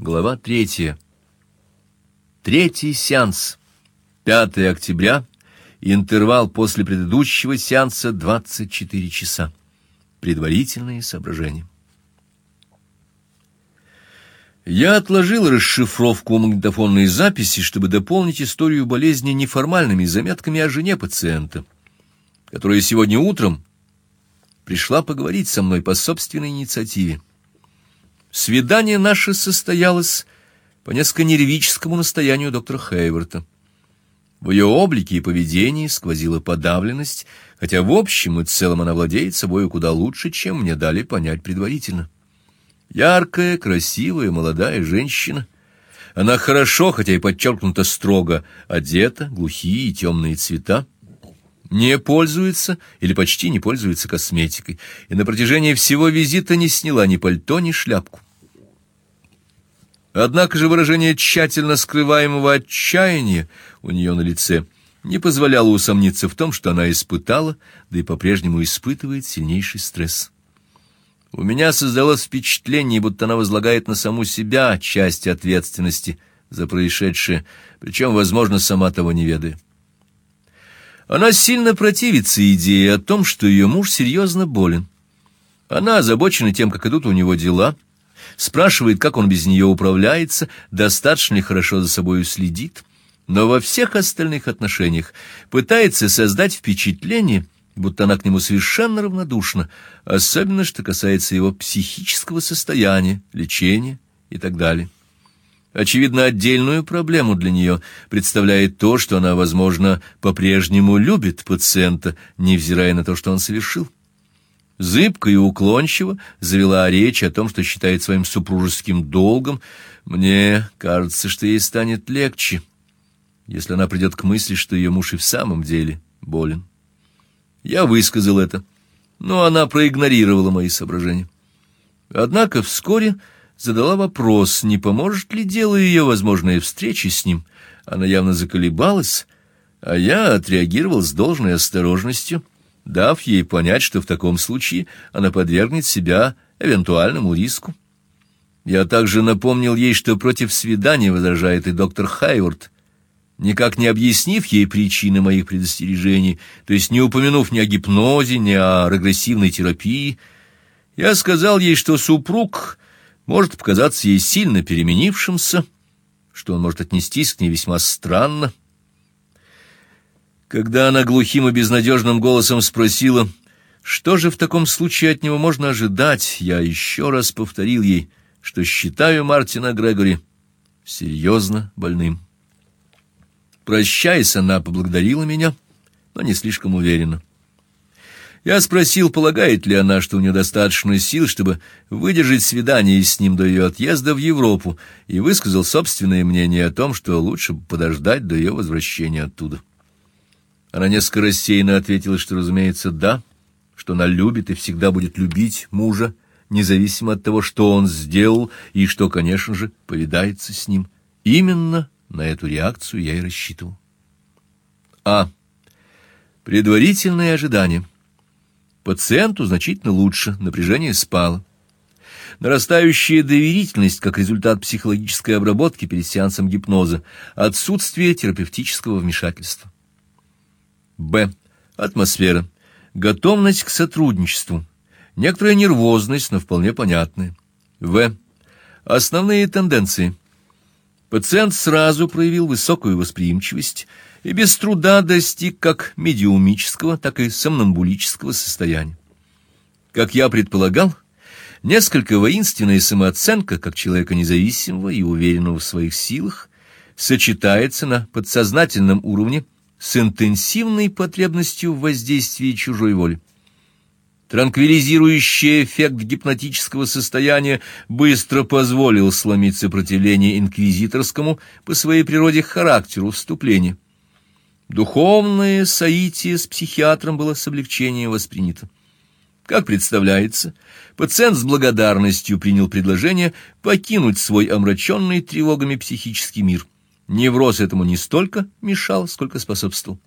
Глава третья. Третий сеанс. 5 октября. Интервал после предыдущего сеанса 24 часа. Предварительные соображения. Я отложил расшифровку магнитофонной записи, чтобы дополнить историю болезни неформальными заметками о жене пациента, которая сегодня утром пришла поговорить со мной по собственной инициативе. Свидание наше состоялось по несколько нервическому настоянию доктора Хейверта. В ее облике и поведении сквозила подавленность, хотя в общем и целом она владеет собой куда лучше, чем мне дали понять предварительно. Яркая, красивая, молодая женщина. Она хорошо, хотя и подчеркнуто строго, одета, глухие и темные цвета не пользуется или почти не пользуется косметикой, и на протяжении всего визита не сняла ни пальто, ни шляпку. Однако же выражение тщательно скрываемого отчаяния у нее на лице не позволяло усомниться в том, что она испытала, да и по-прежнему испытывает сильнейший стресс. У меня создалось впечатление, будто она возлагает на саму себя часть ответственности за происшедшее, причем, возможно, сама того не ведая. Она сильно противится идее о том, что ее муж серьезно болен. Она озабочена тем, как идут у него дела, спрашивает, как он без нее управляется, достаточно ли хорошо за собой следит, но во всех остальных отношениях пытается создать впечатление, будто она к нему совершенно равнодушна, особенно что касается его психического состояния, лечения и так далее. Очевидно, отдельную проблему для нее представляет то, что она, возможно, по-прежнему любит пациента, невзирая на то, что он совершил. Зыбко и уклончиво завела речь о том, что считает своим супружеским долгом. Мне кажется, что ей станет легче, если она придет к мысли, что ее муж и в самом деле болен. Я высказал это, но она проигнорировала мои соображения. Однако вскоре задала вопрос, не поможет ли делу ее возможная встреча с ним. Она явно заколебалась, а я отреагировал с должной осторожностью, дав ей понять, что в таком случае она подвергнет себя эвентуальному риску. Я также напомнил ей, что против свидания возражает и доктор Хайворд, никак не объяснив ей причины моих предостережений, то есть не упомянув ни о гипнозе, ни о регрессивной терапии. Я сказал ей, что супруг может показаться ей сильно переменившимся, что он может отнестись к ней весьма странно. Когда она глухим и безнадежным голосом спросила, что же в таком случае от него можно ожидать, я еще раз повторил ей, что считаю Мартина Грегори серьезно больным. Прощаясь, она поблагодарила меня, но не слишком уверенно. Я спросил, полагает ли она, что у нее достаточно сил, чтобы выдержать свидание с ним до ее отъезда в Европу, и высказал собственное мнение о том, что лучше подождать до ее возвращения оттуда. Она несколько рассеянно ответила, что, разумеется, да, что она любит и всегда будет любить мужа, независимо от того, что он сделал, и что, конечно же, повидается с ним. Именно на эту реакцию я и рассчитывал. А. Предварительные ожидания. Пациенту значительно лучше, напряжение спало. Нарастающая доверительность как результат психологической обработки перед сеансом гипноза, отсутствие терапевтического вмешательства. Б. Атмосфера. Готовность к сотрудничеству. Некоторая нервозность, но вполне понятная. В. Основные тенденции. Пациент сразу проявил высокую восприимчивость и без труда достиг как медиумического, так и сомнамбулического состояния. Как я предполагал, несколько воинственная самооценка, как человека независимого и уверенного в своих силах, сочетается на подсознательном уровне с интенсивной потребностью в воздействии чужой воли. Транквилизирующий эффект гипнотического состояния быстро позволил сломить сопротивление инквизиторскому по своей природе характеру вступления. Духовное соитие с психиатром было с облегчением воспринято. Как представляется, пациент с благодарностью принял предложение покинуть свой омраченный тревогами психический мир. Невроз этому не столько мешал, сколько способствовал.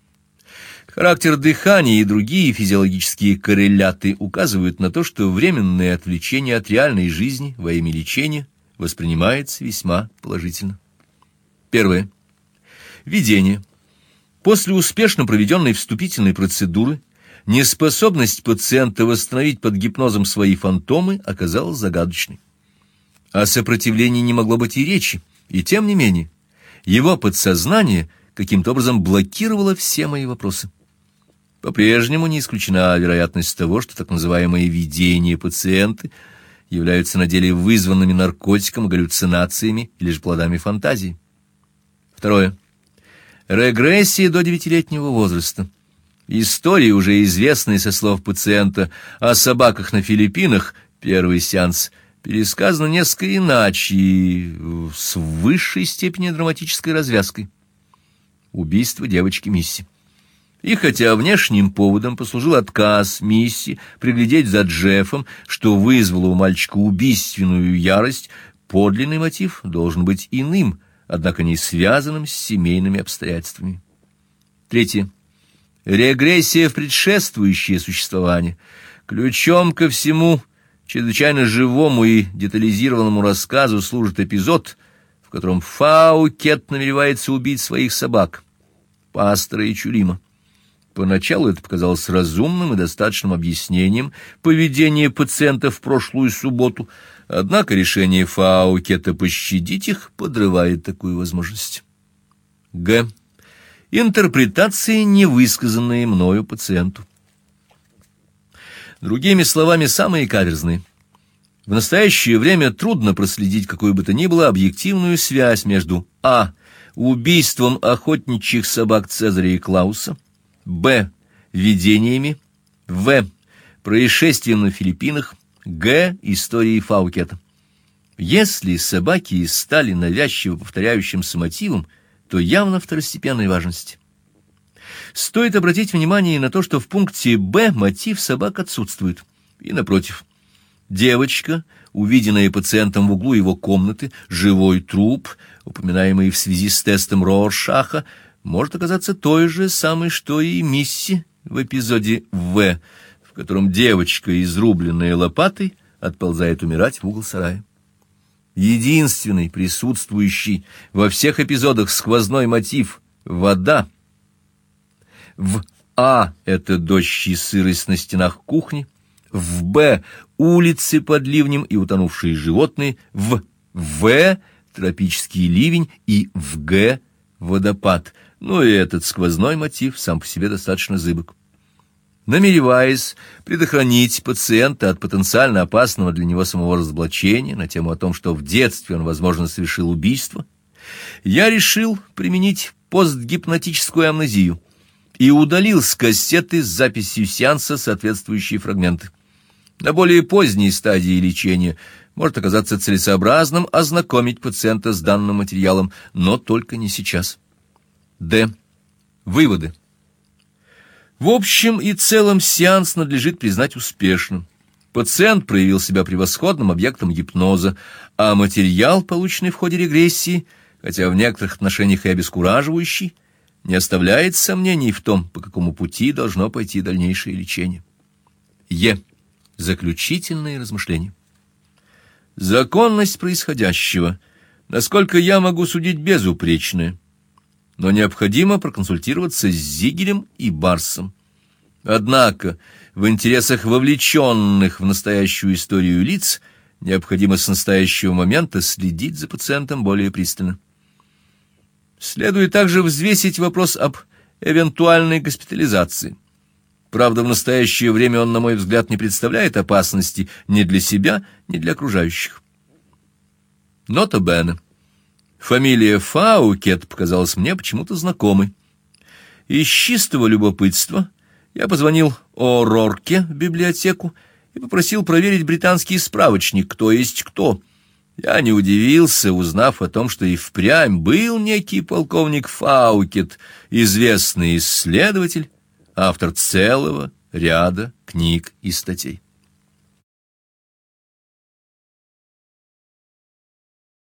Характер дыхания и другие физиологические корреляты указывают на то, что временное отвлечение от реальной жизни во имя лечения воспринимается весьма положительно. Первое. Видение. После успешно проведенной вступительной процедуры неспособность пациента восстановить под гипнозом свои фантомы оказалась загадочной. О сопротивлении не могло быть и речи, и тем не менее его подсознание каким-то образом блокировало все мои вопросы. По-прежнему не исключена вероятность того, что так называемые видения пациенты являются на деле вызванными наркотиком, галлюцинациями или же плодами фантазии. Второе. Регрессия до девятилетнего возраста. Истории, уже известные со слов пациента о собаках на Филиппинах, первый сеанс, пересказаны несколько иначе и с высшей степенью драматической развязкой. Убийство девочки Мисси. И хотя внешним поводом послужил отказ Мисси приглядеть за Джеффом, что вызвало у мальчика убийственную ярость, подлинный мотив должен быть иным, однако не связанным с семейными обстоятельствами. Третье. Регрессия в предшествующее существование. Ключом ко всему чрезвычайно живому и детализированному рассказу служит эпизод, в котором Фаукет намеревается убить своих собак, пастора и Чулима. Поначалу это показалось разумным и достаточным объяснением поведения пациента в прошлую субботу, однако решение Фаукета пощадить их подрывает такую возможность. Г. Интерпретации, невысказанные мною пациенту. Другими словами, самые каверзные. В настоящее время трудно проследить какую бы то ни было объективную связь между а. убийством охотничьих собак Цезаря и Клауса, Б. Видениями. В. Происшествием на Филиппинах. Г. Историей Фаукета. Если собаки и стали навязчиво повторяющимся мотивом, то явно второстепенной важности. Стоит обратить внимание на то, что в пункте «Б» мотив собак отсутствует. И напротив, девочка, увиденная пациентом в углу его комнаты, живой труп, упоминаемый в связи с тестом Роршаха, может оказаться той же самой, что и Мисси в эпизоде «В», в котором девочка, изрубленная лопатой, отползает умирать в угол сарая. Единственный присутствующий во всех эпизодах сквозной мотив — вода. В А — это дождь и сырость на стенах кухни. В Б — улицы под ливнем и утонувшие животные. В В — тропический ливень и в Г — водопад — но и этот сквозной мотив сам по себе достаточно зыбок. Намереваясь предохранить пациента от потенциально опасного для него самого разоблачения на тему о том, что в детстве он, возможно, совершил убийство, я решил применить постгипнотическую амнезию и удалил с кассеты с записью сеанса соответствующие фрагменты. На более поздней стадии лечения может оказаться целесообразным ознакомить пациента с данным материалом, но только не сейчас. Д. Выводы. В общем и целом сеанс надлежит признать успешным. Пациент проявил себя превосходным объектом гипноза, а материал, полученный в ходе регрессии, хотя в некоторых отношениях и обескураживающий, не оставляет сомнений в том, по какому пути должно пойти дальнейшее лечение. Е. Заключительные размышления. Законность происходящего, насколько я могу судить безупречная, но необходимо проконсультироваться с Зигелем и Барсом. Однако в интересах вовлеченных в настоящую историю лиц необходимо с настоящего момента следить за пациентом более пристально. Следует также взвесить вопрос об эвентуальной госпитализации. Правда, в настоящее время он, на мой взгляд, не представляет опасности ни для себя, ни для окружающих. Нота Бена. Фамилия Фаукет показалась мне почему-то знакомой. Из чистого любопытства я позвонил О'Рорке в библиотеку и попросил проверить британский справочник «Кто есть кто». Я не удивился, узнав о том, что и впрямь был некий полковник Фаукет, известный исследователь, автор целого ряда книг и статей.